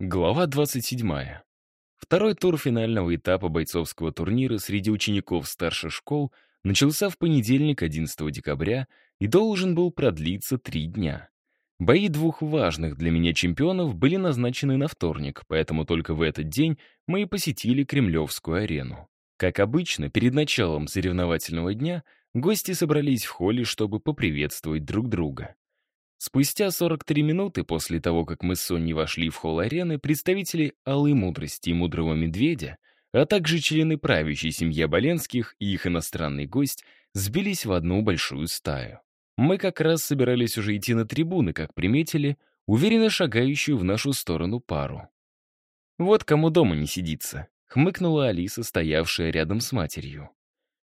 Глава 27. Второй тур финального этапа бойцовского турнира среди учеников старших школ начался в понедельник, 11 декабря, и должен был продлиться три дня. Бои двух важных для меня чемпионов были назначены на вторник, поэтому только в этот день мы и посетили Кремлевскую арену. Как обычно, перед началом соревновательного дня гости собрались в холле, чтобы поприветствовать друг друга. Спустя 43 минуты после того, как мы с Соней вошли в холл арены, представители Алой Мудрости и Мудрого Медведя, а также члены правящей семьи Оболенских и их иностранный гость сбились в одну большую стаю. Мы как раз собирались уже идти на трибуны, как приметили, уверенно шагающую в нашу сторону пару. «Вот кому дома не сидится», — хмыкнула Алиса, стоявшая рядом с матерью.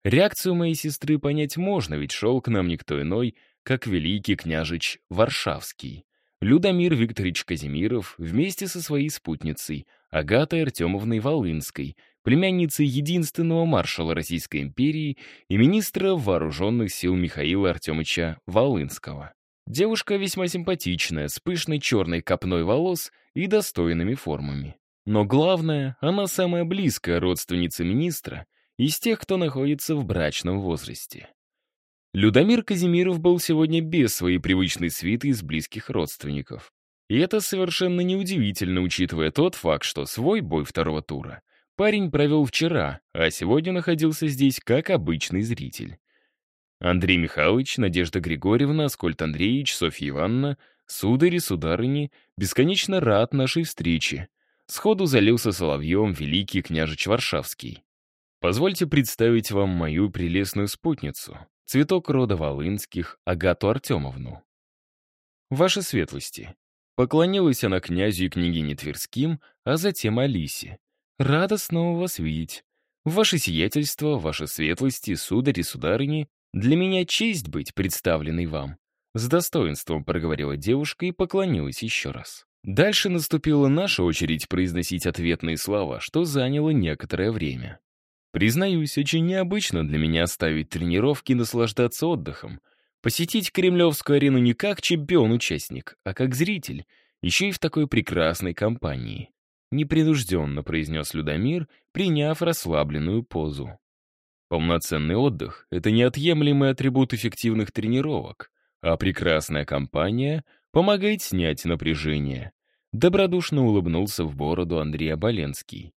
Реакцию моей сестры понять можно, ведь шел к нам никто иной, как великий княжич Варшавский. Людомир Викторович Казимиров вместе со своей спутницей Агатой Артемовной Волынской, племянницей единственного маршала Российской империи и министра вооруженных сил Михаила Артемовича Волынского. Девушка весьма симпатичная, с пышной черной копной волос и достойными формами. Но главное, она самая близкая родственница министра из тех, кто находится в брачном возрасте. Людомир Казимиров был сегодня без своей привычной свиты из близких родственников. И это совершенно неудивительно, учитывая тот факт, что свой бой второго тура парень провел вчера, а сегодня находился здесь как обычный зритель. Андрей Михайлович, Надежда Григорьевна, Аскольд Андреевич, Софья Ивановна, судари, сударыни, бесконечно рад нашей встрече. Сходу залился соловьем великий княжич Варшавский. Позвольте представить вам мою прелестную спутницу, цветок рода Волынских, Агату Артемовну. Ваши светлости. Поклонилась она князю и княгине Тверским, а затем Алисе. Рада снова вас видеть. Ваше сиятельство, ваши светлости, сударь и сударыни, для меня честь быть представленной вам. С достоинством проговорила девушка и поклонилась еще раз. Дальше наступила наша очередь произносить ответные слова, что заняло некоторое время. Признаюсь, очень необычно для меня оставить тренировки и наслаждаться отдыхом. Посетить Кремлевскую арену не как чемпион-участник, а как зритель, еще и в такой прекрасной компании. Непринужденно произнес Людомир, приняв расслабленную позу. Полноценный отдых — это неотъемлемый атрибут эффективных тренировок, а прекрасная компания помогает снять напряжение. Добродушно улыбнулся в бороду Андрей Оболенский.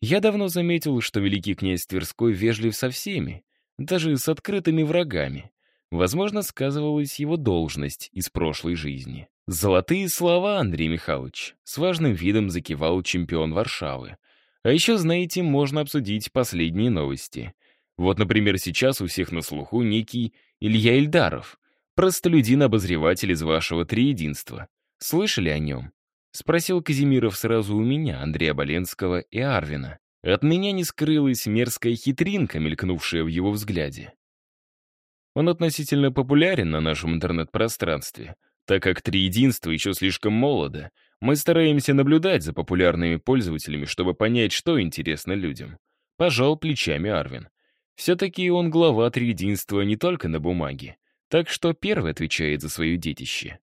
Я давно заметил, что великий князь Тверской вежлив со всеми, даже с открытыми врагами. Возможно, сказывалась его должность из прошлой жизни. «Золотые слова, Андрей Михайлович!» С важным видом закивал чемпион Варшавы. А еще, знаете, можно обсудить последние новости. Вот, например, сейчас у всех на слуху некий Илья Ильдаров, простолюдин-обозреватель из вашего триединства. Слышали о нем? — спросил Казимиров сразу у меня, Андрея Боленского и Арвина. От меня не скрылась мерзкая хитринка, мелькнувшая в его взгляде. Он относительно популярен на нашем интернет-пространстве, так как Триединство еще слишком молодо. Мы стараемся наблюдать за популярными пользователями, чтобы понять, что интересно людям. Пожал плечами Арвин. Все-таки он глава Триединства не только на бумаге, так что первый отвечает за свое детище.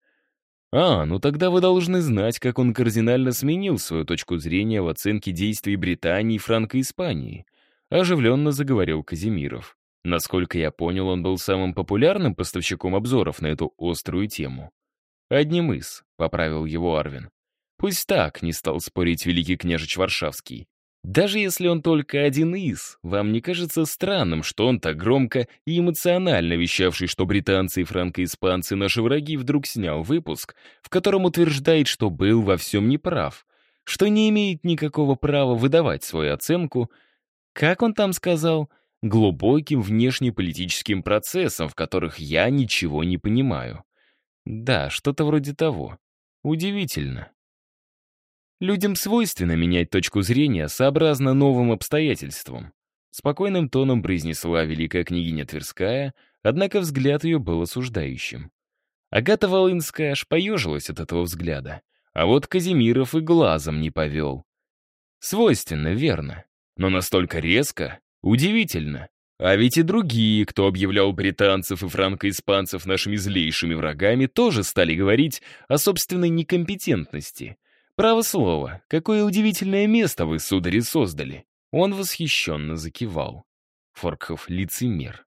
А, ну тогда вы должны знать, как он кардинально сменил свою точку зрения в оценке действий Британии и Франко-Испании. Оживленно заговорил Казимиров. Насколько я понял, он был самым популярным поставщиком обзоров на эту острую тему. «Одним из», — поправил его Арвин. «Пусть так», — не стал спорить великий княжич Варшавский. Даже если он только один из, вам не кажется странным, что он так громко и эмоционально вещавший, что британцы и франко-испанцы наши враги, вдруг снял выпуск, в котором утверждает, что был во всем неправ, что не имеет никакого права выдавать свою оценку, как он там сказал, глубоким внешнеполитическим процессом, в которых я ничего не понимаю. Да, что-то вроде того. Удивительно. Людям свойственно менять точку зрения сообразно новым обстоятельствам. Спокойным тоном произнесла великая княгиня Тверская, однако взгляд ее был осуждающим. Агата Волынская аж поежилась от этого взгляда, а вот Казимиров и глазом не повел. Свойственно, верно, но настолько резко, удивительно. А ведь и другие, кто объявлял британцев и франко-испанцев нашими злейшими врагами, тоже стали говорить о собственной некомпетентности — Право слово, какое удивительное место вы, судари, создали. Он восхищенно закивал. Форкхов лицемер.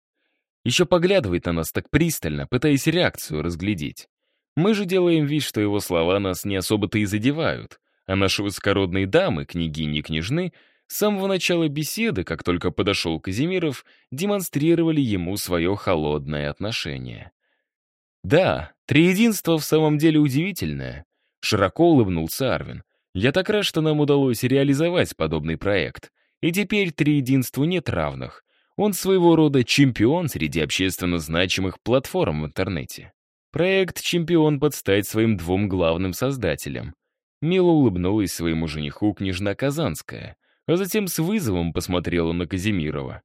Еще поглядывает на нас так пристально, пытаясь реакцию разглядеть. Мы же делаем вид, что его слова нас не особо-то и задевают, а наши высокородные дамы, княгини и княжны, с самого начала беседы, как только подошел Казимиров, демонстрировали ему свое холодное отношение. Да, триединство в самом деле удивительное. Широко улыбнулся Арвин. Я так рад, что нам удалось реализовать подобный проект. И теперь триединству нет равных. Он своего рода чемпион среди общественно значимых платформ в интернете. Проект «Чемпион» подстать своим двум главным создателям. Мило улыбнулась своему жениху княжна Казанская, а затем с вызовом посмотрела на Казимирова.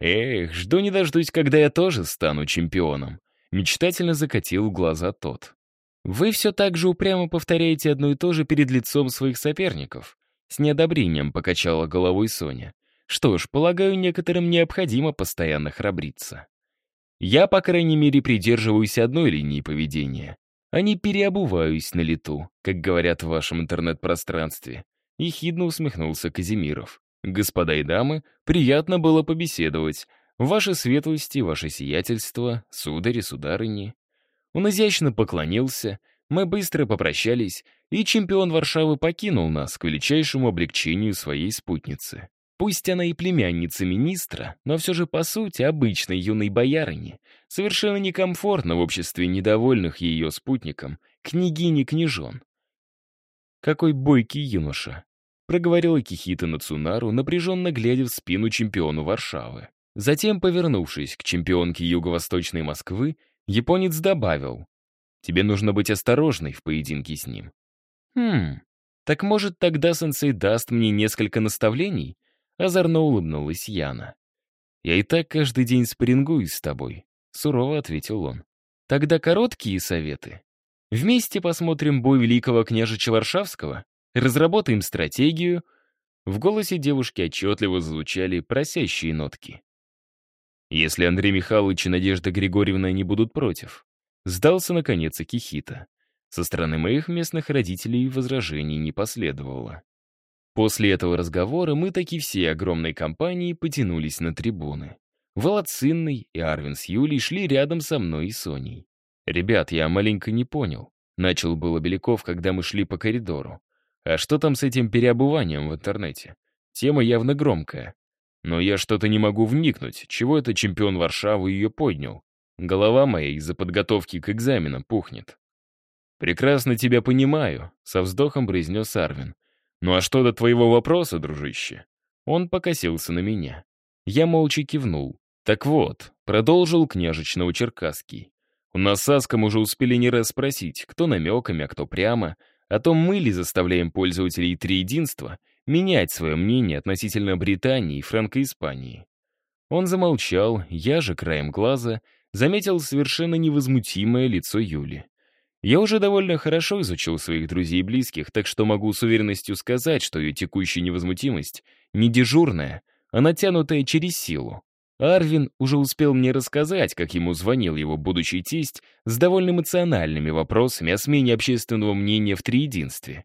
«Эх, жду не дождусь, когда я тоже стану чемпионом», мечтательно закатил глаза тот. «Вы все так же упрямо повторяете одно и то же перед лицом своих соперников», с неодобрением покачала головой Соня. «Что ж, полагаю, некоторым необходимо постоянно храбриться». Я, по крайней мере, придерживаюсь одной линии поведения, а не переобуваюсь на лету, как говорят в вашем интернет-пространстве. Ехидно усмехнулся Казимиров. Господа и дамы, приятно было побеседовать. Ваши светлости, ваше сиятельство, судари, сударыни. Он изящно поклонился, мы быстро попрощались, и чемпион Варшавы покинул нас к величайшему облегчению своей спутницы. Пусть она и племянница министра, но все же по сути обычной юной боярыни, совершенно некомфортно в обществе недовольных ее спутником, княгини княжон. «Какой бойкий юноша!» — проговорила Кихита Нацунару, напряженно глядя в спину чемпиону Варшавы. Затем, повернувшись к чемпионке юго-восточной Москвы, японец добавил, «Тебе нужно быть осторожной в поединке с ним». «Хм, так может тогда сенсей даст мне несколько наставлений?» Озорно улыбнулась Яна. «Я и так каждый день спарингуюсь с тобой», — сурово ответил он. «Тогда короткие советы. Вместе посмотрим бой великого княжича Варшавского, разработаем стратегию». В голосе девушки отчетливо звучали просящие нотки. «Если Андрей Михайлович и Надежда Григорьевна не будут против», сдался, наконец, Акихита. Со стороны моих местных родителей возражений не последовало. После этого разговора мы таки всей огромной компанией потянулись на трибуны. Влад и Арвин с Юлей шли рядом со мной и Соней. «Ребят, я маленько не понял», — начал было Беляков, когда мы шли по коридору. «А что там с этим переобуванием в интернете? Тема явно громкая. Но я что-то не могу вникнуть, чего это чемпион Варшавы ее поднял. Голова моя из-за подготовки к экзаменам пухнет». «Прекрасно тебя понимаю», — со вздохом произнес Арвин. «Ну а что до твоего вопроса, дружище?» Он покосился на меня. Я молча кивнул. «Так вот», — продолжил княжич Новочеркасский. «У нас с Аском уже успели не раз спросить, кто намеками, а кто прямо, о том, мы ли заставляем пользователей триединства менять свое мнение относительно Британии и Франко-Испании». Он замолчал, я же краем глаза заметил совершенно невозмутимое лицо Юли. Я уже довольно хорошо изучил своих друзей и близких, так что могу с уверенностью сказать, что ее текущая невозмутимость не дежурная, а натянутая через силу. Арвин уже успел мне рассказать, как ему звонил его будущий тесть с довольно эмоциональными вопросами о смене общественного мнения в триединстве.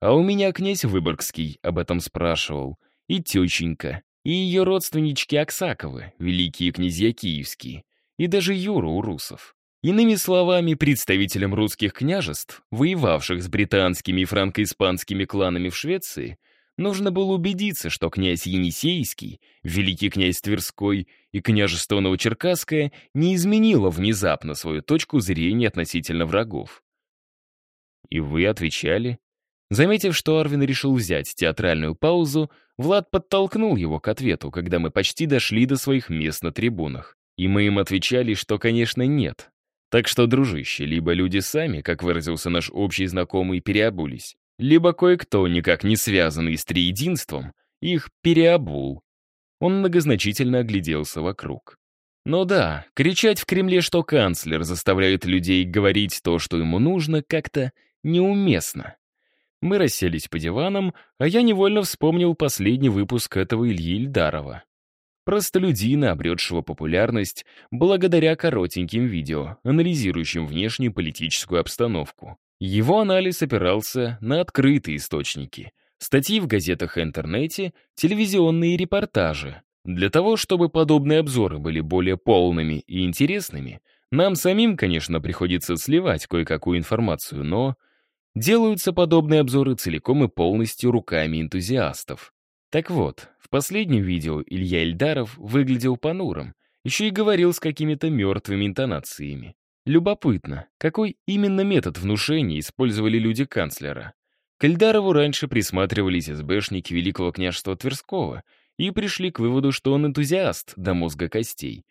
А у меня князь Выборгский об этом спрашивал, и тещенька, и ее родственнички Аксаковы, великие князья киевские, и даже Юра Урусов. Иными словами, представителям русских княжеств, воевавших с британскими и франко-испанскими кланами в Швеции, нужно было убедиться, что князь Енисейский, великий князь Тверской и княжество Новочеркасское не изменило внезапно свою точку зрения относительно врагов. И вы отвечали? Заметив, что Арвин решил взять театральную паузу, Влад подтолкнул его к ответу, когда мы почти дошли до своих мест на трибунах. И мы им отвечали, что, конечно, нет, так что, дружище, либо люди сами, как выразился наш общий знакомый, переобулись, либо кое-кто, никак не связанный с триединством, их переобул. Он многозначительно огляделся вокруг. Но да, кричать в Кремле, что канцлер заставляет людей говорить то, что ему нужно, как-то неуместно. Мы расселись по диванам, а я невольно вспомнил последний выпуск этого Ильи Ильдарова простолюдина, обретшего популярность благодаря коротеньким видео, анализирующим внешнюю политическую обстановку. Его анализ опирался на открытые источники. Статьи в газетах и интернете, телевизионные репортажи. Для того, чтобы подобные обзоры были более полными и интересными, нам самим, конечно, приходится сливать кое-какую информацию, но делаются подобные обзоры целиком и полностью руками энтузиастов. Так вот, в последнем видео Илья Ильдаров выглядел понурым, еще и говорил с какими-то мертвыми интонациями. Любопытно, какой именно метод внушения использовали люди канцлера. К Ильдарову раньше присматривались СБшники Великого княжества Тверского и пришли к выводу, что он энтузиаст до мозга костей.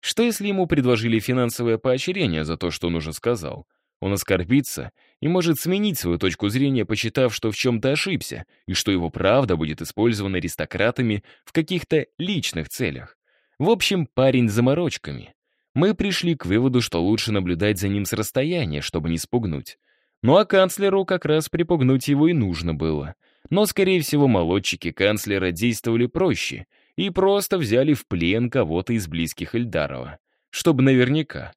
Что если ему предложили финансовое поощрение за то, что он уже сказал? Он оскорбится и может сменить свою точку зрения, посчитав, что в чем-то ошибся, и что его правда будет использована аристократами в каких-то личных целях. В общем, парень с заморочками. Мы пришли к выводу, что лучше наблюдать за ним с расстояния, чтобы не спугнуть. Ну а канцлеру как раз припугнуть его и нужно было. Но, скорее всего, молодчики канцлера действовали проще и просто взяли в плен кого-то из близких Эльдарова. Чтобы наверняка.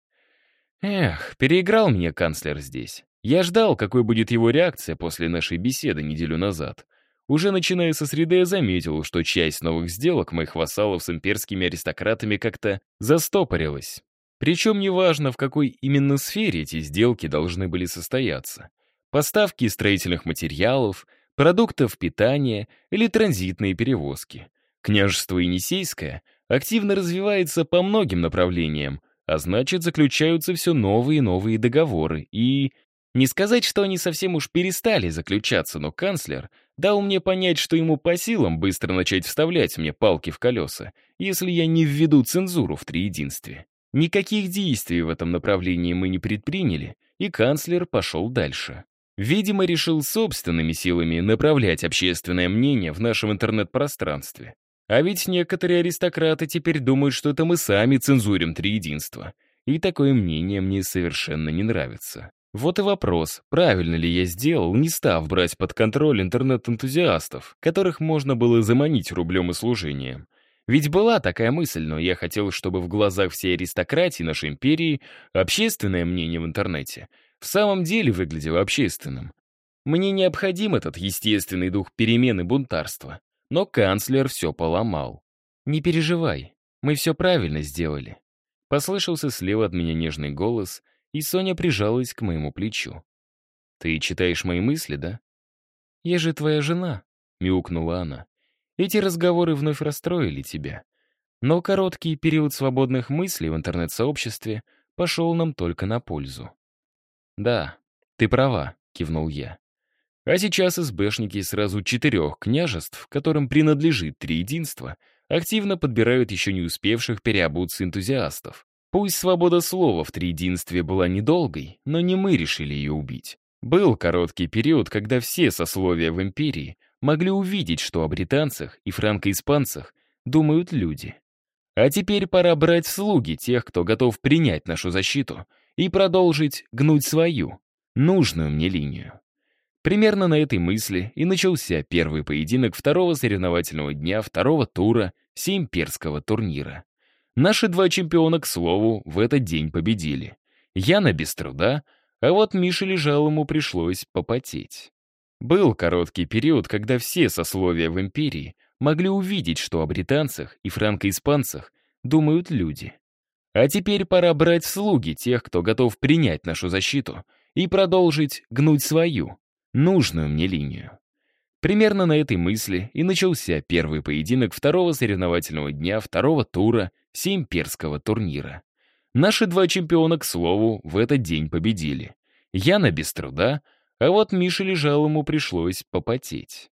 Эх, переиграл меня канцлер здесь. Я ждал, какой будет его реакция после нашей беседы неделю назад. Уже начиная со среды я заметил, что часть новых сделок моих вассалов с имперскими аристократами как-то застопорилась. Причем неважно, в какой именно сфере эти сделки должны были состояться. Поставки строительных материалов, продуктов питания или транзитные перевозки. Княжество Енисейское активно развивается по многим направлениям, а значит, заключаются все новые и новые договоры, и... Не сказать, что они совсем уж перестали заключаться, но канцлер дал мне понять, что ему по силам быстро начать вставлять мне палки в колеса, если я не введу цензуру в триединстве. Никаких действий в этом направлении мы не предприняли, и канцлер пошел дальше. Видимо, решил собственными силами направлять общественное мнение в нашем интернет-пространстве. А ведь некоторые аристократы теперь думают, что это мы сами цензурим триединство. И такое мнение мне совершенно не нравится. Вот и вопрос, правильно ли я сделал, не став брать под контроль интернет-энтузиастов, которых можно было заманить рублем и служением. Ведь была такая мысль, но я хотел, чтобы в глазах всей аристократии нашей империи общественное мнение в интернете в самом деле выглядело общественным. Мне необходим этот естественный дух перемены бунтарства. Но канцлер все поломал. «Не переживай, мы все правильно сделали». Послышался слева от меня нежный голос — и Соня прижалась к моему плечу. «Ты читаешь мои мысли, да?» «Я же твоя жена», — мяукнула она. «Эти разговоры вновь расстроили тебя. Но короткий период свободных мыслей в интернет-сообществе пошел нам только на пользу». «Да, ты права», — кивнул я. А сейчас СБшники сразу четырех княжеств, которым принадлежит триединство, активно подбирают еще не успевших переобуться энтузиастов. Пусть свобода слова в триединстве была недолгой, но не мы решили ее убить. Был короткий период, когда все сословия в империи могли увидеть, что о британцах и франко-испанцах думают люди. А теперь пора брать в слуги тех, кто готов принять нашу защиту и продолжить гнуть свою, нужную мне линию. Примерно на этой мысли и начался первый поединок второго соревновательного дня второго тура всеимперского турнира. Наши два чемпиона, к слову, в этот день победили. Яна без труда, а вот Мише ему пришлось попотеть. Был короткий период, когда все сословия в империи могли увидеть, что о британцах и франко-испанцах думают люди. А теперь пора брать в слуги тех, кто готов принять нашу защиту и продолжить гнуть свою, нужную мне линию. Примерно на этой мысли и начался первый поединок второго соревновательного дня второго тура всеимперского турнира. Наши два чемпиона, к слову, в этот день победили. Яна без труда, а вот Мише ему пришлось попотеть.